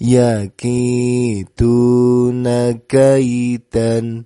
yakitu nakaitan